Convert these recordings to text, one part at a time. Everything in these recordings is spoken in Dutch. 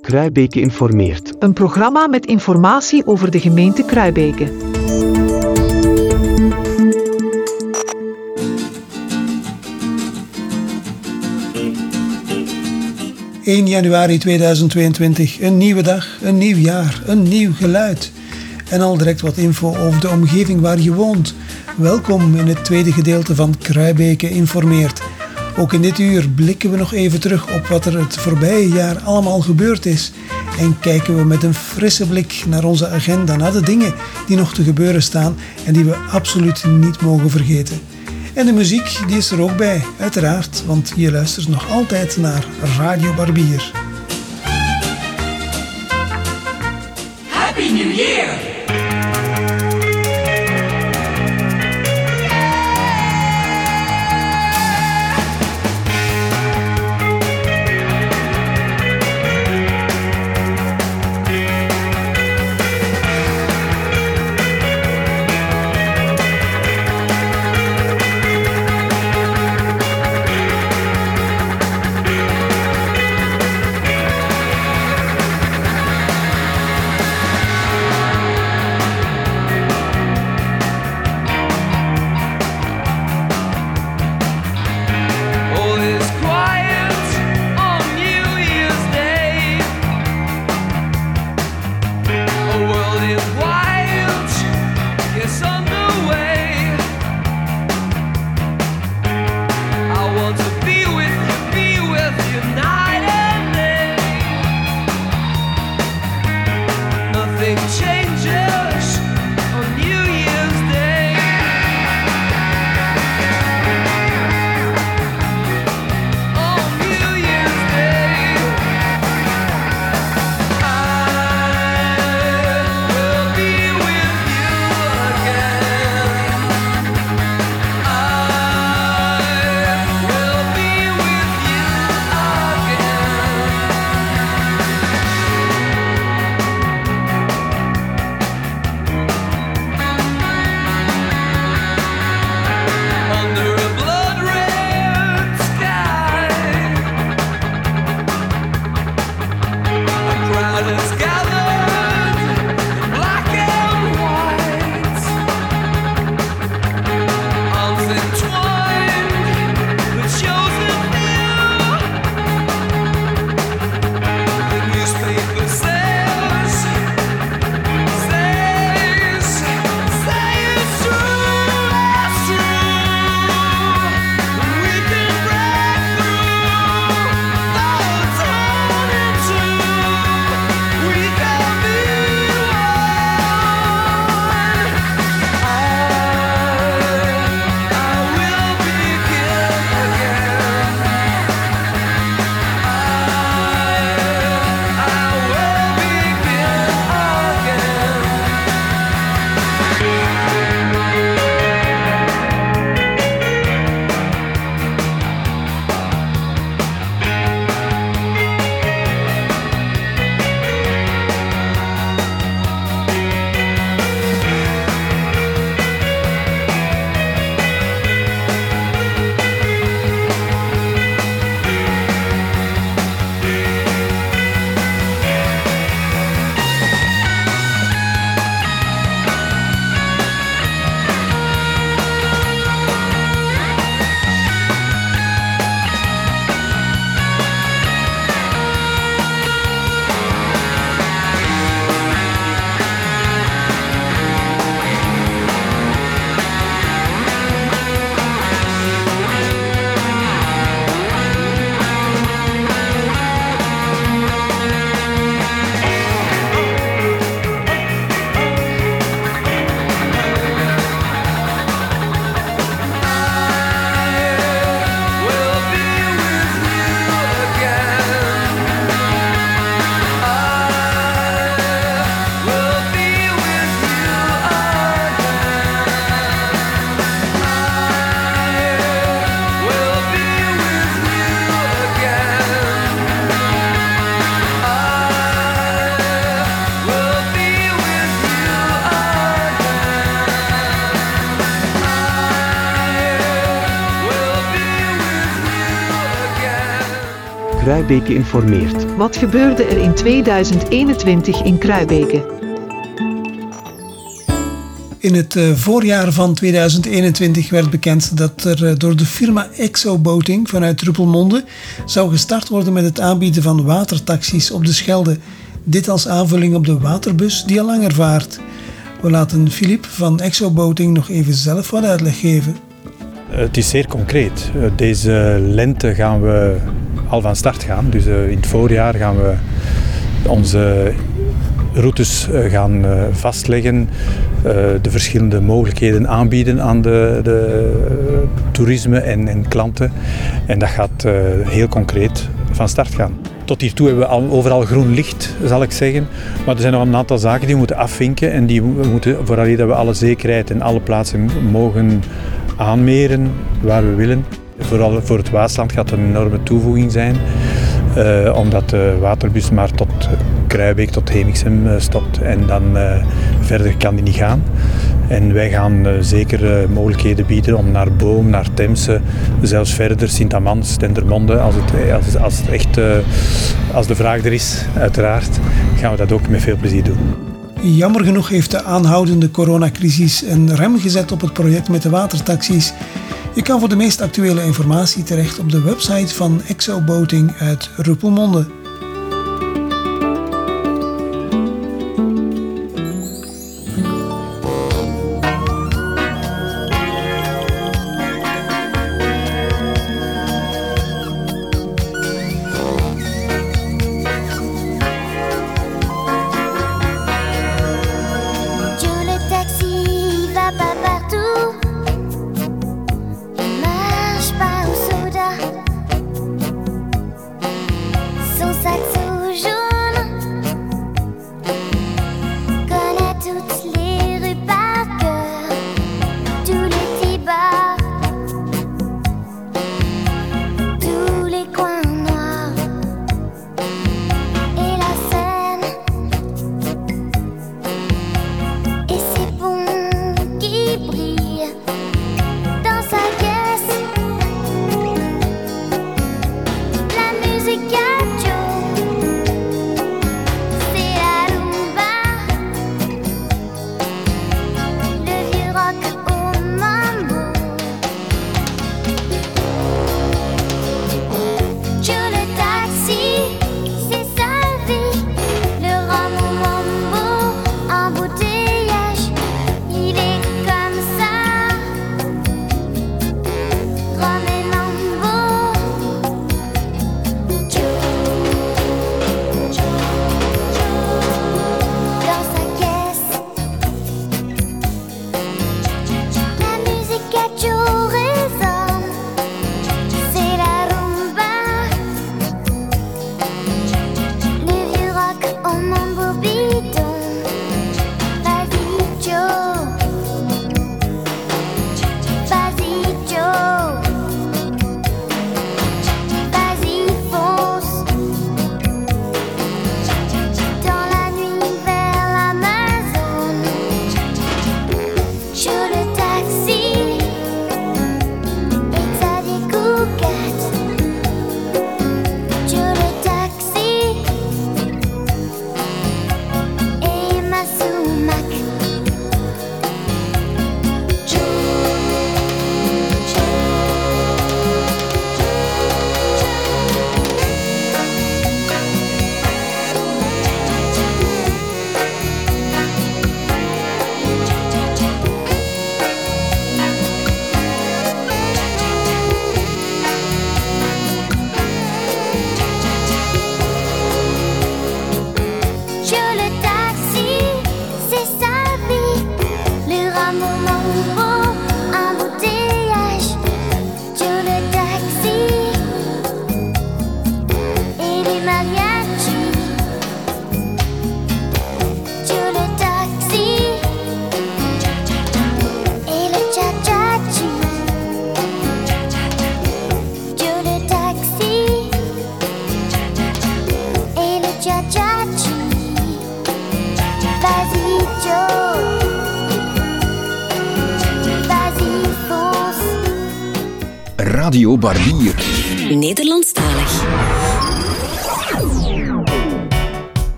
Kruibeke informeert. Een programma met informatie over de gemeente Kruibeke. ...1 januari 2022, een nieuwe dag, een nieuw jaar, een nieuw geluid. En al direct wat info over de omgeving waar je woont. Welkom in het tweede gedeelte van Kruibeke informeert. Ook in dit uur blikken we nog even terug op wat er het voorbije jaar allemaal gebeurd is. En kijken we met een frisse blik naar onze agenda, naar de dingen die nog te gebeuren staan en die we absoluut niet mogen vergeten. En de muziek die is er ook bij, uiteraard, want je luistert nog altijd naar Radio Barbier. Happy New Year! something changes. Kruibeke informeert. Wat gebeurde er in 2021 in Kruibeke? In het eh, voorjaar van 2021 werd bekend dat er eh, door de firma Exo Boating vanuit Ruppelmonde zou gestart worden met het aanbieden van watertaxis op de Schelde. Dit als aanvulling op de waterbus die al langer vaart. We laten Filip van Exo Boating nog even zelf wat uitleg geven. Het is zeer concreet. Eh, Deze lente gaan we al van start gaan. Dus eh, in het voorjaar gaan we onze routes eh, gaan eh, vastleggen, de verschillende mogelijkheden aanbieden aan de, de toerisme en, en klanten. En dat gaat heel concreet van start gaan. Tot hiertoe hebben we al, overal groen licht, zal ik zeggen. Maar er zijn nog een aantal zaken die we moeten afvinken en die we moeten, vooral dat we alle zekerheid en alle plaatsen mogen aanmeren waar we willen. Vooral voor het Waasland gaat een enorme toevoeging zijn, eh, omdat de waterbus maar tot Kruibeek, tot Hemixem eh, stopt en dan eh, verder kan die niet gaan. En wij gaan zeker mogelijkheden bieden om naar Boom, naar Temse, zelfs verder, Sint-Amans, Dendermonde, als, het, als, als, het echt, als de vraag er is, uiteraard, gaan we dat ook met veel plezier doen. Jammer genoeg heeft de aanhoudende coronacrisis een rem gezet op het project met de watertaxis. Je kan voor de meest actuele informatie terecht op de website van Boating uit Ruppelmonde.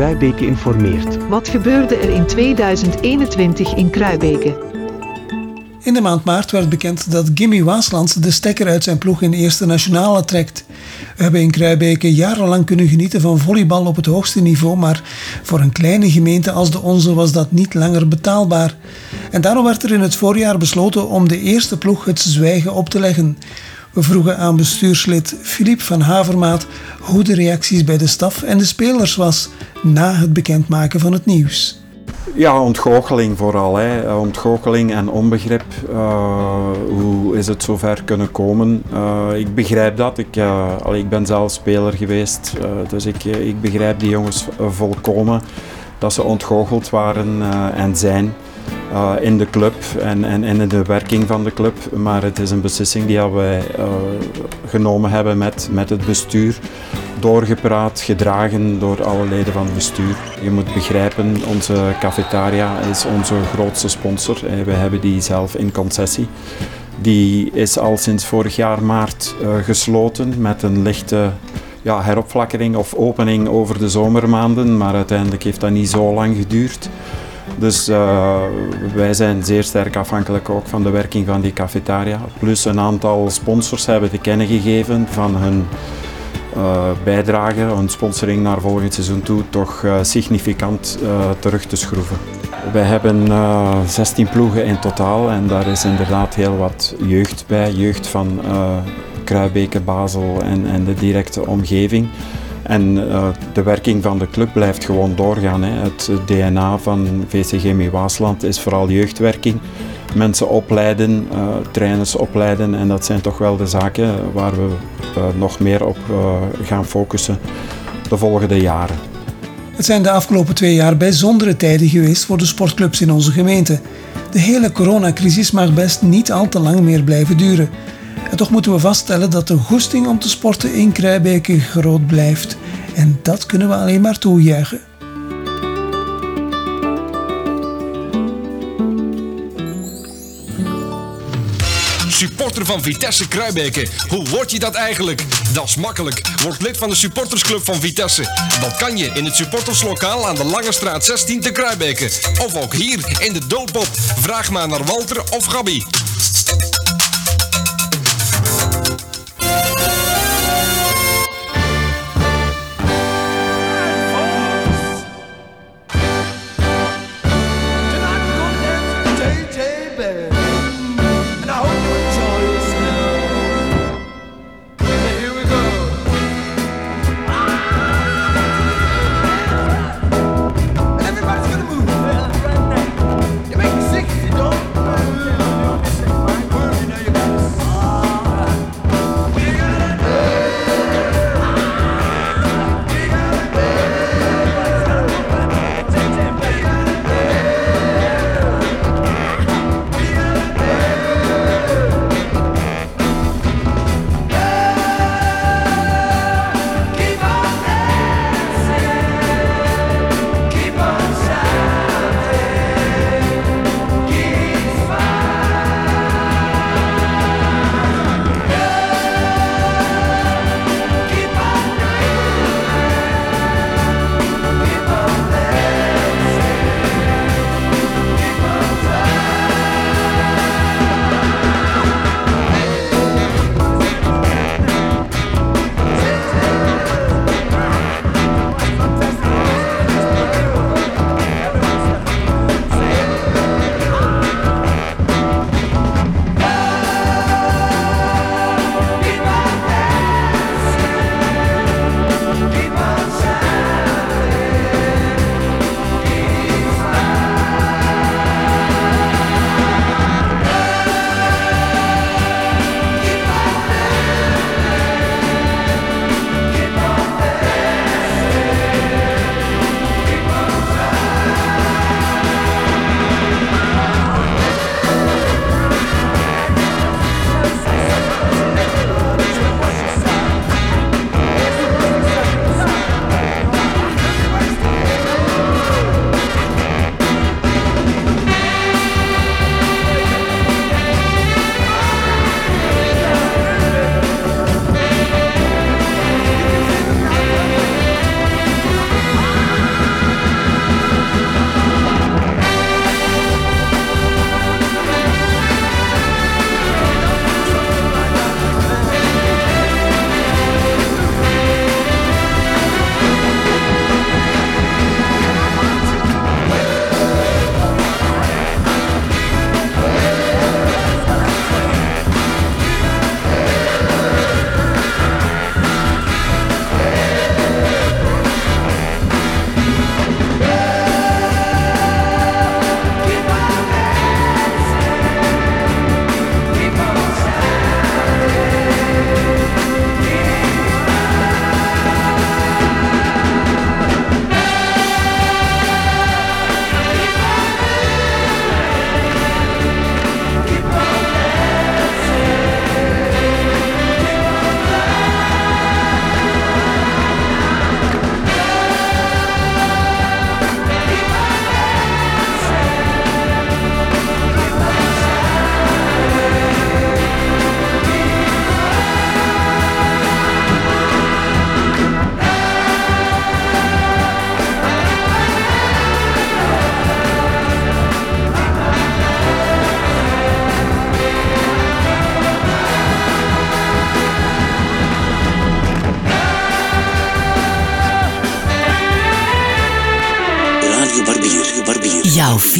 Kruibeke informeert. Wat gebeurde er in 2021 in Kruibeke? In de maand maart werd bekend dat Gimmy Waasland de stekker uit zijn ploeg in de Eerste Nationale trekt. We hebben in Kruibeke jarenlang kunnen genieten van volleybal op het hoogste niveau, maar voor een kleine gemeente als de onze was dat niet langer betaalbaar. En daarom werd er in het voorjaar besloten om de eerste ploeg het zwijgen op te leggen. We vroegen aan bestuurslid Filip van Havermaat hoe de reacties bij de staf en de spelers was na het bekendmaken van het nieuws. Ja, ontgoocheling vooral. Hè. Ontgoocheling en onbegrip. Uh, hoe is het zover kunnen komen? Uh, ik begrijp dat. Ik, uh, ik ben zelf speler geweest, dus ik, ik begrijp die jongens volkomen. Dat ze ontgoocheld waren en zijn in de club en, en, in de werking van de club. Maar het is een beslissing die wij genomen hebben met, met het bestuur doorgepraat, gedragen door alle leden van het bestuur. Je moet begrijpen, onze cafetaria is onze grootste sponsor. We hebben die zelf in concessie. Die is al sinds vorig jaar maart gesloten met een lichte ja, heropflakkering of opening over de zomermaanden, maar uiteindelijk heeft dat niet zo lang geduurd. Dus uh, wij zijn zeer sterk afhankelijk ook van de werking van die cafetaria. Plus een aantal sponsors hebben te kennen gegeven van hun uh, bijdrage, hun sponsoring naar volgend seizoen toe, toch uh, significant terug te schroeven. Wij hebben 16 ploegen in totaal en daar is inderdaad heel wat jeugd bij. Jeugd van Kruibeke, Basel en, en de directe omgeving. En de werking van de club blijft gewoon doorgaan. Hè. Het DNA van VCG Waasland is vooral jeugdwerking mensen opleiden, uh, trainers opleiden en dat zijn toch wel de zaken waar we uh, nog meer op gaan focussen de volgende jaren. Het zijn de afgelopen twee jaar bijzondere tijden geweest voor de sportclubs in onze gemeente. De hele coronacrisis mag best niet al te lang meer blijven duren. En toch moeten we vaststellen dat de goesting om te sporten in Kruibeke groot blijft. En dat kunnen we alleen maar toejuichen. supporter van Vitesse Kruibeke. Hoe word je dat eigenlijk? Dat is makkelijk. Word lid van de supportersclub van Vitesse. Dat kan je in het supporterslokaal aan de Lange Straat 16 te Kruibeke. Of ook hier in de Doodpop. Vraag maar naar Walter of Gabi.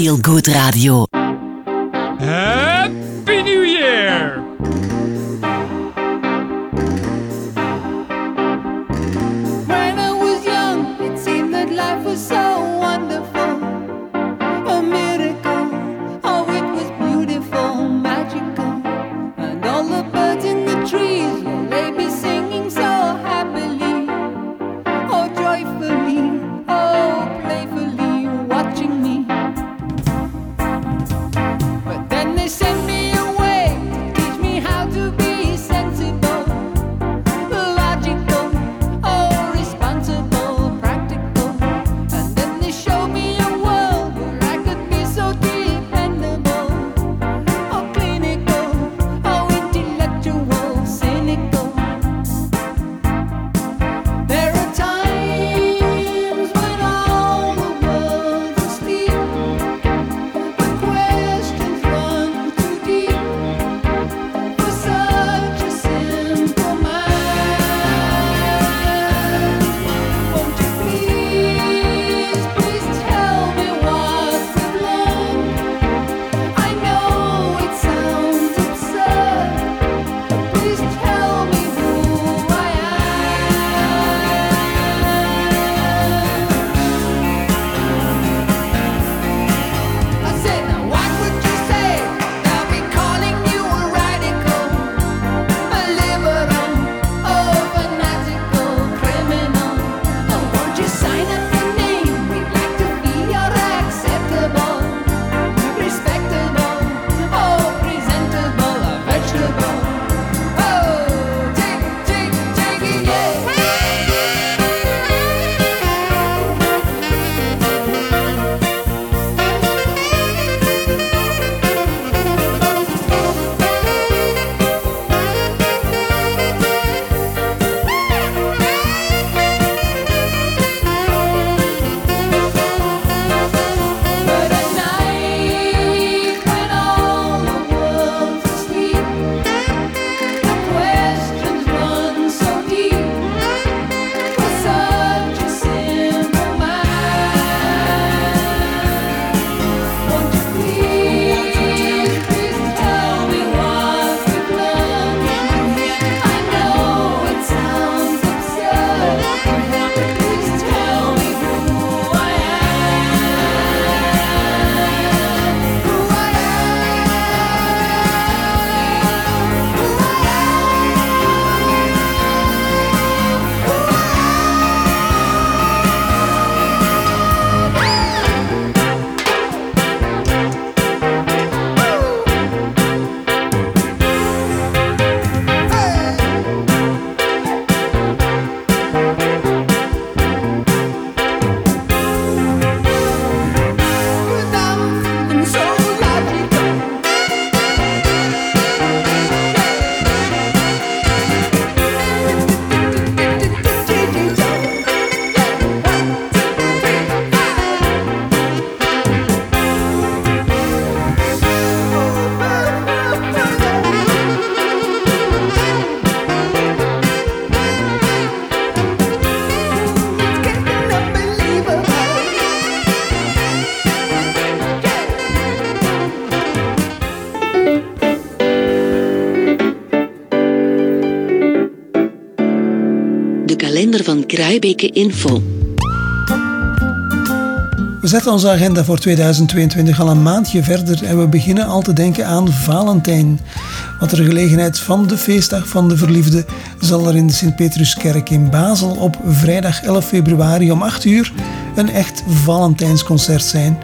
Feel Good Radio. Kalender van Kruibeke Info. We zetten onze agenda voor 2022 al een maandje verder en we beginnen al te denken aan Valentijn. Want ter gelegenheid van de feestdag van de verliefde zal er in de Sint-Petruskerk in Basel op vrijdag 11 februari om 8 uur een echt Valentijnsconcert zijn.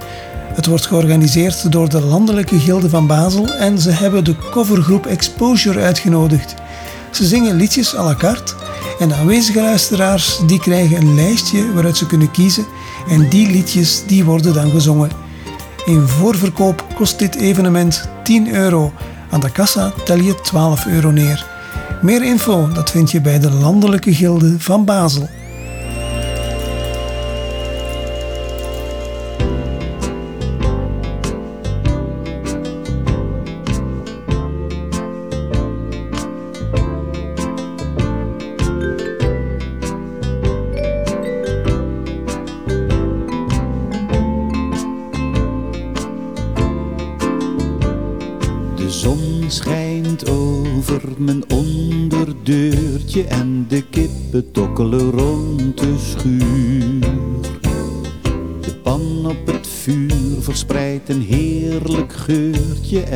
Het wordt georganiseerd door de Landelijke Gilde van Basel en ze hebben de covergroep Exposure uitgenodigd. Ze zingen liedjes à la carte en de aanwezige luisteraars die krijgen een lijstje waaruit ze kunnen kiezen en die liedjes die worden dan gezongen. In voorverkoop kost dit evenement 10 euro. Aan de kassa tel je 12 euro neer. Meer info dat vind je bij de Landelijke Gilde van Basel.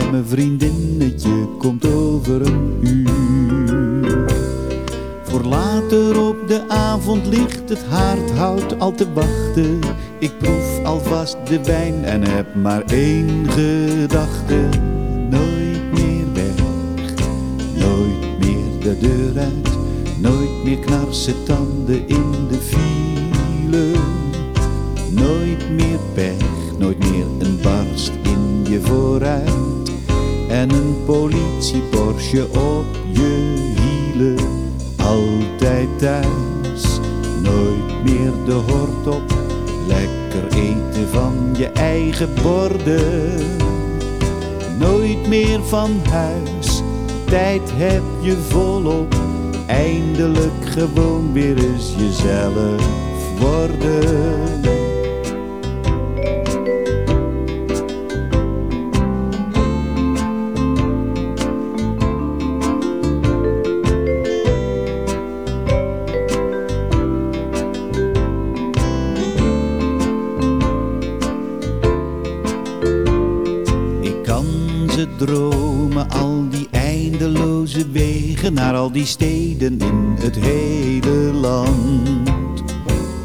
En mijn vriendinnetje komt over een uur. Voor later op de avond ligt het haardhout al te wachten. Ik proef alvast de wijn en heb maar één gedachte. Nooit meer weg, nooit meer de deur uit. Nooit meer knarsen tanden in de file. Nooit meer pech, nooit meer een En een politie Porsche op je hielen. Altijd thuis, nooit meer de hort op. Lekker eten van je eigen borden. Nooit meer van huis, tijd heb je volop. Eindelijk gewoon weer eens jezelf worden. Die steden in het hele land.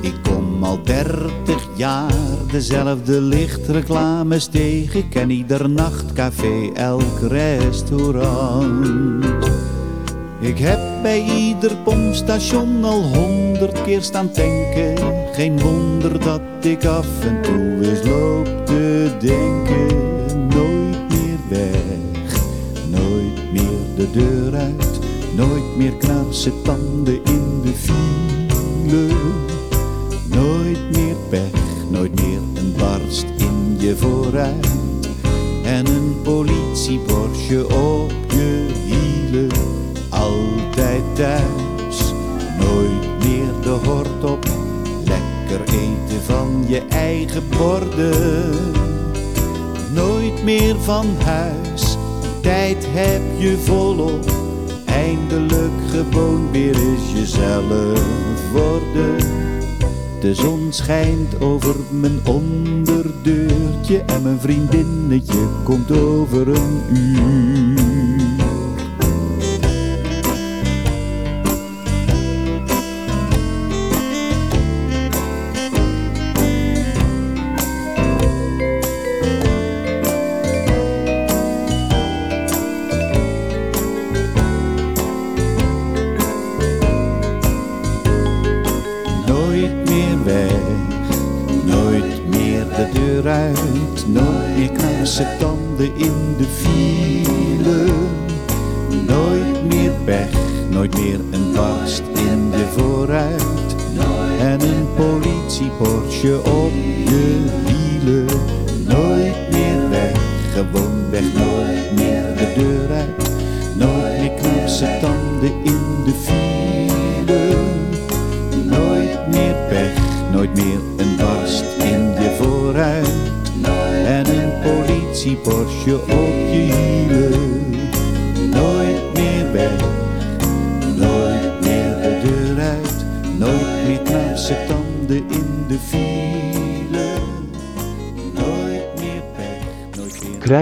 Ik kom al dertig jaar dezelfde lichtreclames tegen, ken ieder nachtcafé, elk restaurant. Ik heb bij ieder pompstation al honderd keer staan tanken. Geen wonder dat ik af en toe eens loop te denken. Nooit meer weg, nooit meer de deur uit. Nooit meer knarsen tanden in de file. Nooit meer pech, nooit meer een barst in je vooruit. En een politie Porsche op je hielen. Altijd thuis, nooit meer de hort op. Lekker eten van je eigen borden. Nooit meer van huis, tijd heb je volop. Eindelijk gewoon weer eens jezelf worden. De zon schijnt over mijn onderdeurtje en mijn vriendinnetje komt over een uur.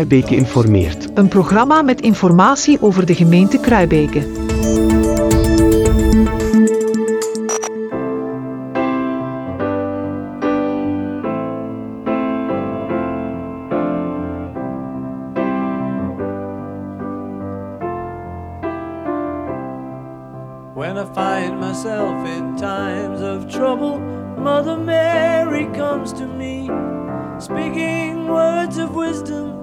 Kruibeke informeert. Een programma met informatie over de gemeente Kruibeke. When I find myself in times of trouble, Mother Mary comes to me, speaking words of wisdom,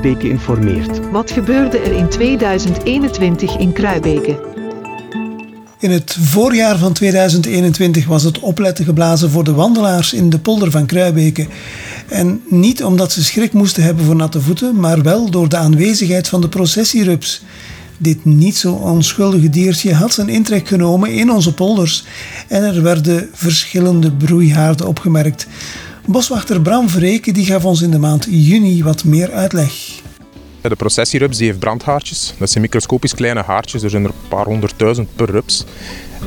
Kruibeke informeert. Wat gebeurde er in 2021 in Kruibeke? In het voorjaar van 2021 was het opletten geblazen voor de wandelaars in de polder van Kruibeke. En niet omdat ze schrik moesten hebben voor natte voeten, maar wel door de aanwezigheid van de processierups. Dit niet zo onschuldige diertje had zijn intrek genomen in onze polders en er werden verschillende broeihaarden opgemerkt. Boswachter Bram Verreken die gaf ons in de maand juni wat meer uitleg. De processierups die heeft brandhaartjes. Dat zijn microscopisch kleine haartjes. Er zijn er een paar honderdduizend per rups.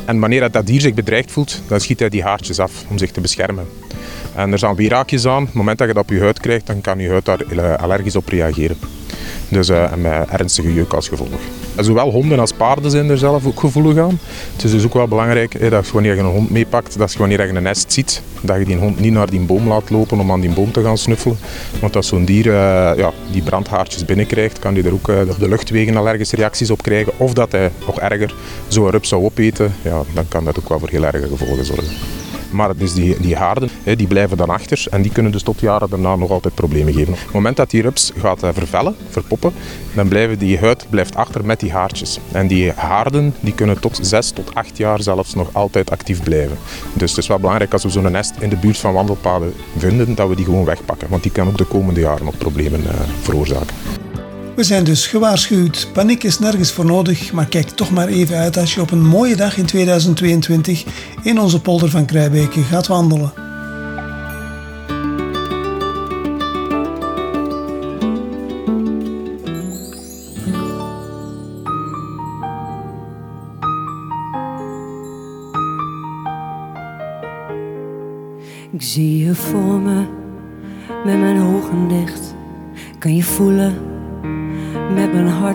En wanneer dat dier zich bedreigd voelt, dan schiet hij die haartjes af om zich te beschermen. En er zijn wieraakjes aan. Op het moment dat je dat op je huid krijgt, dan kan je huid daar eh, allergisch op reageren. Dus uh, met ernstige jeuk als gevolg. Zowel honden als paarden zijn er zelf ook gevoelig aan. Het is dus ook wel belangrijk dat je wanneer je een hond meepakt, dat je wanneer je een nest ziet, dat je die hond niet naar die boom laat lopen om aan die boom te gaan snuffelen. Want als zo'n dier eh, ja, die brandhaartjes binnenkrijgt, kan die er ook eh, de luchtwegen allergische reacties op krijgen. Of dat hij, nog erger, zo'n rups zou opeten, ja, dan kan dat ook wel voor heel erge gevolgen zorgen. Maar dus die, die haarden die blijven dan achter en die kunnen dus tot jaren daarna nog altijd problemen geven. Op het moment dat die rups gaat eh, vervellen, verpoppen, dan blijven die huid blijft achter met die haartjes. En die haarden die kunnen tot 6 tot 8 jaar zelfs nog altijd actief blijven. Dus het is wel belangrijk als we zo'n nest in de buurt van wandelpaden vinden, dat we die gewoon wegpakken. Want die kan ook de komende jaren nog problemen eh, veroorzaken. We zijn dus gewaarschuwd. Paniek is nergens voor nodig, maar kijk toch maar even uit als je op een mooie dag in 2022 in onze polder van Kruibeke gaat wandelen.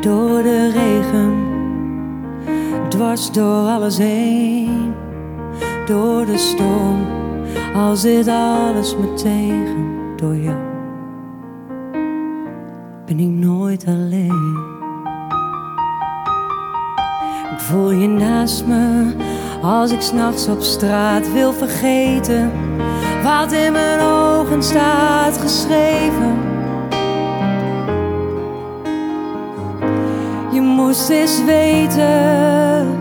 door de regen, dwars door alles heen. Door de storm, al zit alles me tegen. Door jou ben ik nooit alleen. Ik voel je naast me als ik s'nachts op straat wil vergeten wat in mijn ogen staat geschreven. Moest eens weten.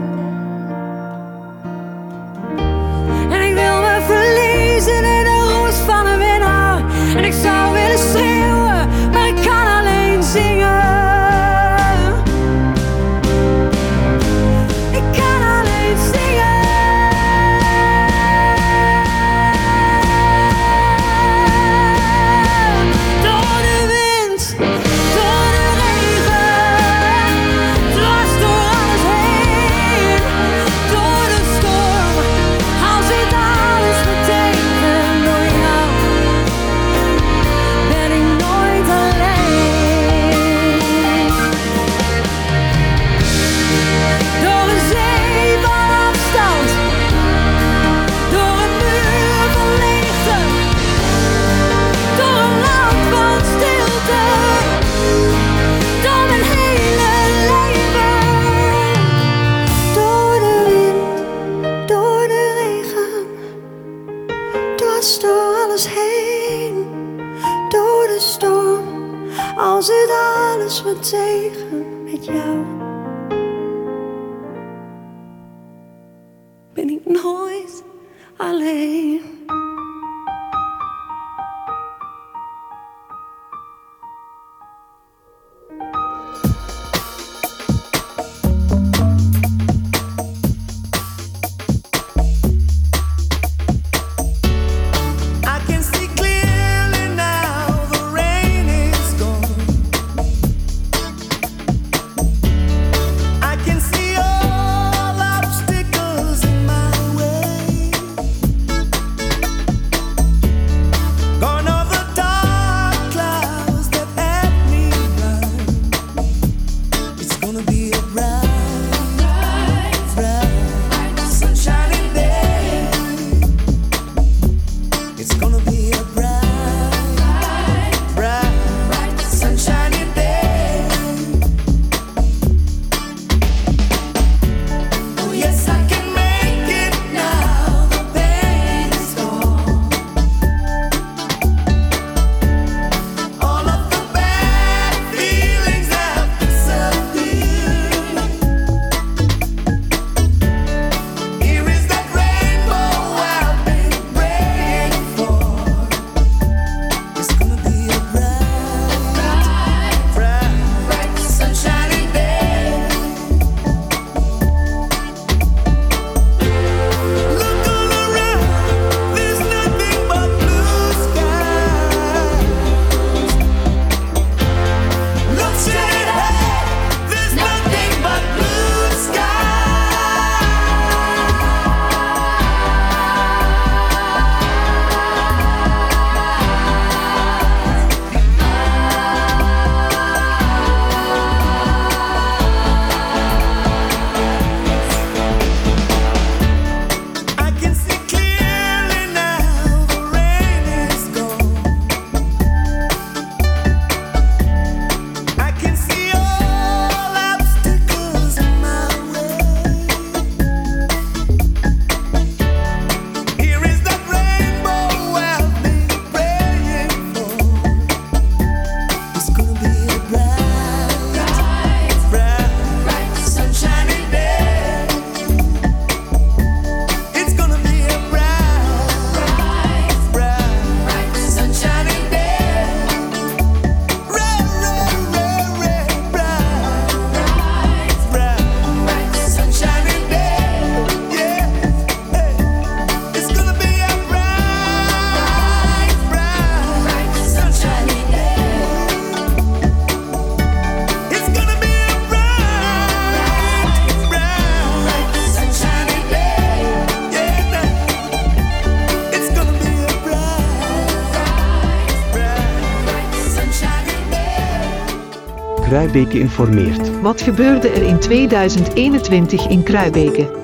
Kruibeke informeert. Wat gebeurde er in 2021 in Kruibeke?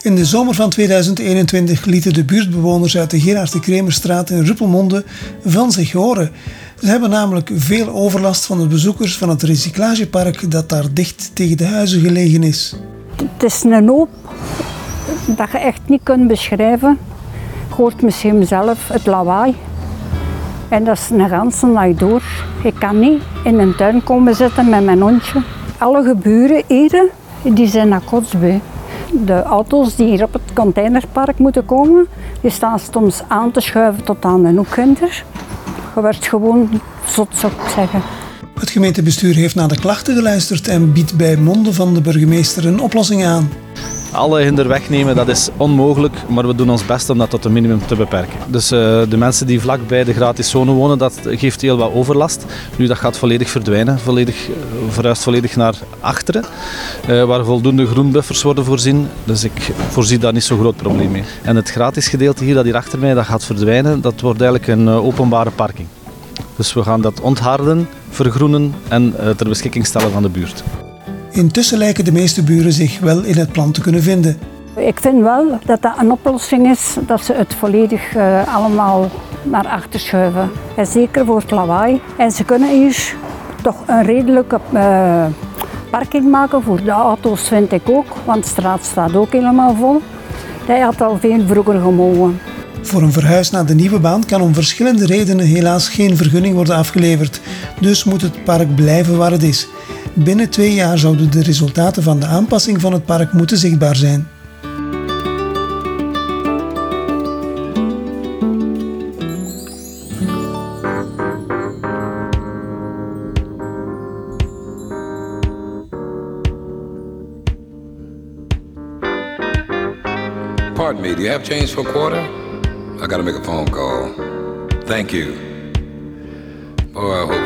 In de zomer van 2021 lieten de buurtbewoners uit de Gerard de Kremerstraat in Ruppelmonde van zich horen. Ze hebben namelijk veel overlast van de bezoekers van het recyclagepark dat daar dicht tegen de huizen gelegen is. Het is een hoop dat je echt niet kunt beschrijven. Je hoort misschien zelf het lawaai. En dat is een ganse nacht door. Ik kan niet in een tuin komen zitten met mijn hondje. Alle geburen hier, die zijn naar kotsbeu. De auto's die hier op het containerpark moeten komen, die staan soms aan te schuiven tot aan de hoekhinder. Je wordt gewoon zot, zou ik zeggen. Het gemeentebestuur heeft naar de klachten geluisterd en biedt bij monden van de burgemeester een oplossing aan. Alle hinder wegnemen, dat is onmogelijk, maar we doen ons best om dat tot een minimum te beperken. Dus eh, de mensen die vlak bij de gratis zone wonen, dat geeft heel wat overlast. Nu, dat gaat volledig verdwijnen, volledig, eh, verhuist volledig naar achteren, eh, waar voldoende groenbuffers worden voorzien. Dus ik voorzie daar niet zo'n groot probleem mee. En het gratis gedeelte hier, dat hier achter mij, dat gaat verdwijnen. Dat wordt eigenlijk een openbare parking. Dus we gaan dat ontharden, vergroenen en ter beschikking stellen van de buurt. Intussen lijken de meeste buren zich wel in het plan te kunnen vinden. Ik vind wel dat dat een oplossing is dat ze het volledig eh, allemaal naar achter schuiven. En zeker voor het lawaai. En ze kunnen hier toch een redelijke eh, parking maken voor de auto's, vind ik ook. Want de straat staat ook helemaal vol. Dat had al veel vroeger gemogen. Voor een verhuis naar de nieuwe baan kan om verschillende redenen helaas geen vergunning worden afgeleverd. Dus moet het park blijven waar het is. Binnen twee jaar zouden de resultaten van de aanpassing van het park moeten zichtbaar zijn. Pardon me, do you have change for a quarter? I gotta make a phone call. Thank you. I hope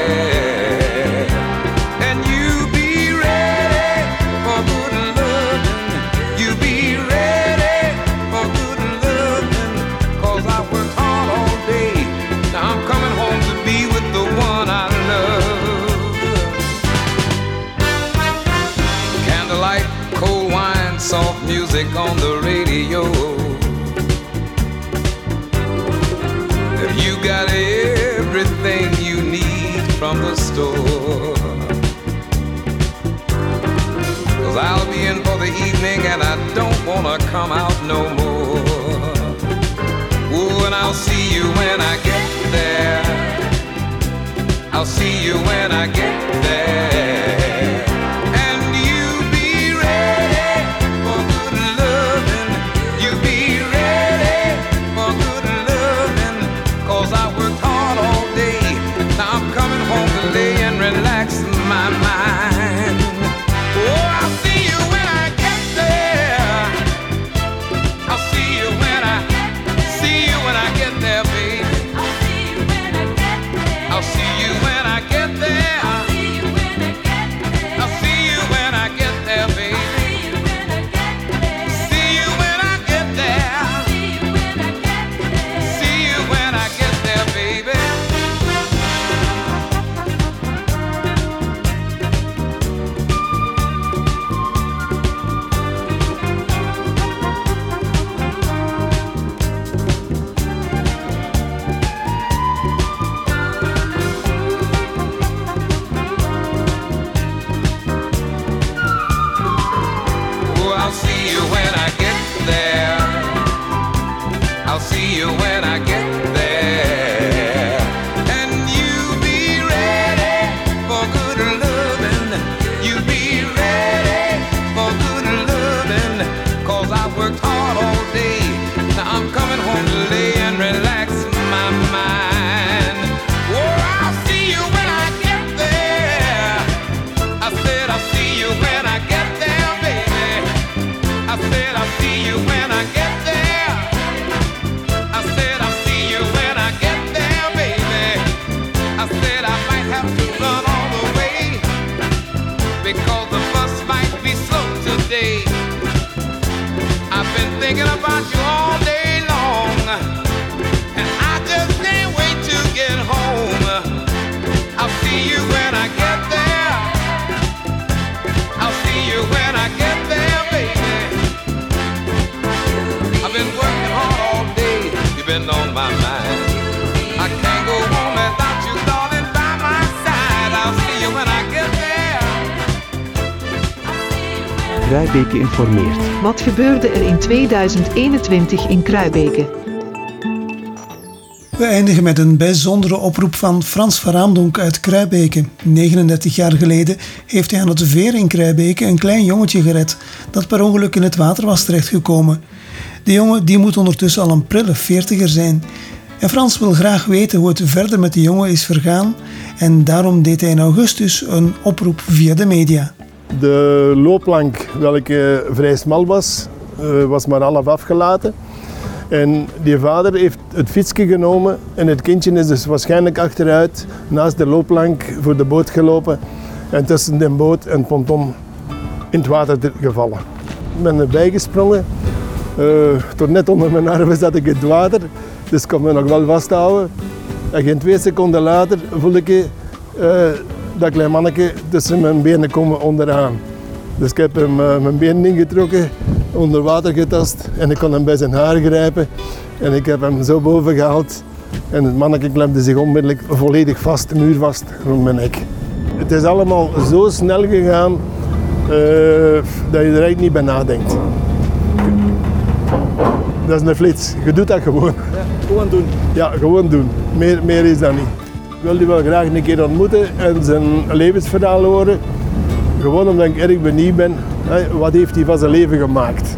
The radio. You got everything you need from the store? Cause I'll be in for the evening and I don't wanna come out no more. Ooh, and I'll see you when I get there. I'll see you when I get there. Kruibeke informeert. Wat gebeurde er in 2021 in Kruibeke? We eindigen met een bijzondere oproep van Frans van Raamdonk uit Kruibeke. 39 jaar geleden heeft hij aan het veer in Kruibeke een klein jongetje gered dat per ongeluk in het water was terechtgekomen. De jongen die moet ondertussen al een prille veertiger zijn. En Frans wil graag weten hoe het verder met de jongen is vergaan en daarom deed hij in augustus een oproep via de media. De loopplank, welke vrij smal was, eh, was maar half afgelaten. En die vader heeft het fietsje genomen en het kindje is dus waarschijnlijk achteruit naast de loopplank voor de boot gelopen. En tussen de boot en ponton in het water te- gevallen. Ik ben erbij gesprongen. Eh, tot net onder mijn armen zat ik in het water, dus ik kon me nog wel vasthouden. En geen twee seconden later voelde ik eh, dat klein manneke tussen mijn benen komen onderaan. Dus ik heb hem eh, mijn benen ingetrokken, onder water getast en ik kon hem bij zijn haar grijpen. En ik heb hem zo boven gehaald en het manneke klemde zich onmiddellijk volledig vast, muurvast rond mijn nek. Het is allemaal zo snel gegaan eh, dat je er eigenlijk niet bij nadenkt. Dat is een flits. Je doet dat gewoon. gewoon doen. Ja, gewoon doen. Meer, meer is dat niet. Ik wil die wel graag een keer ontmoeten en zijn levensverhaal horen. Gewoon omdat ik erg benieuwd ben, wat heeft hij van zijn leven gemaakt.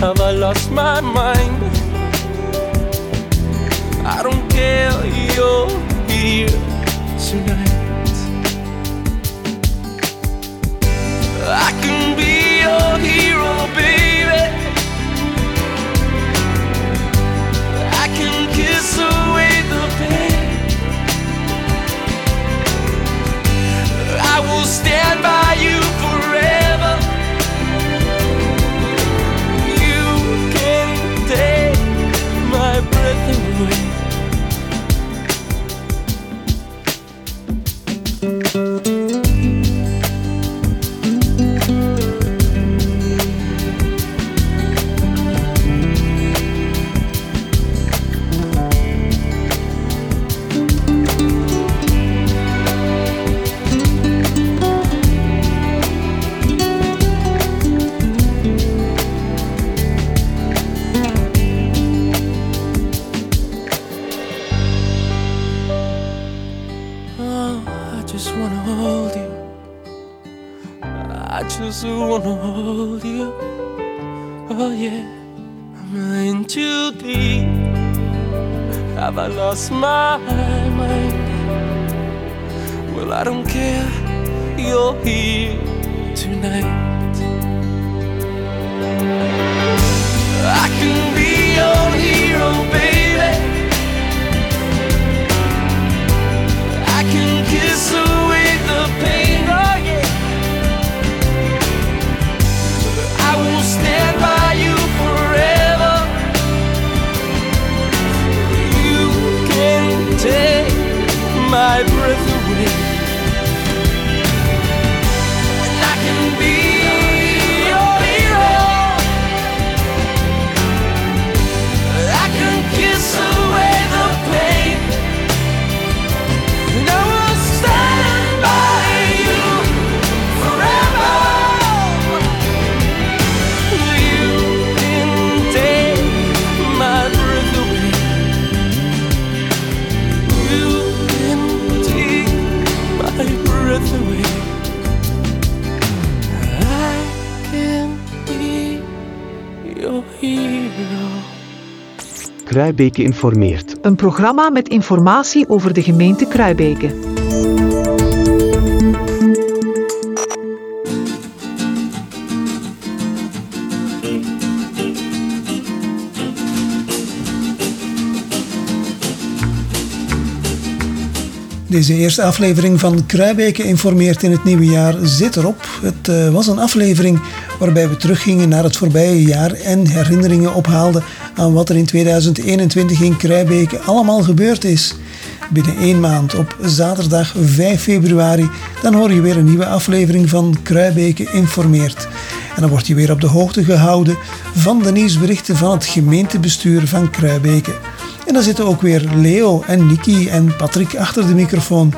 Have I lost my mind? I don't care, you're here tonight. I can be your hero, Kruibeke informeert. Een programma met informatie over de gemeente Kruibeke. Deze eerste aflevering van Kruibeke informeert in het nieuwe jaar zit erop. Het eh, was een aflevering waarbij we teruggingen naar het voorbije jaar en herinneringen ophaalden aan wat er in 2021 in Kruibeke allemaal gebeurd is. Binnen één maand, op zaterdag 5 februari, dan hoor je weer een nieuwe aflevering van Kruibeke informeert. En dan word je weer op de hoogte gehouden van de nieuwsberichten van het gemeentebestuur van Kruibeke. En dan zitten ook weer Leo en Niki en Patrick achter de microfoon.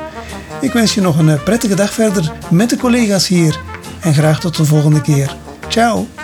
Ik wens je nog een prettige dag verder met de collega's hier. En graag tot de volgende keer. Ciao!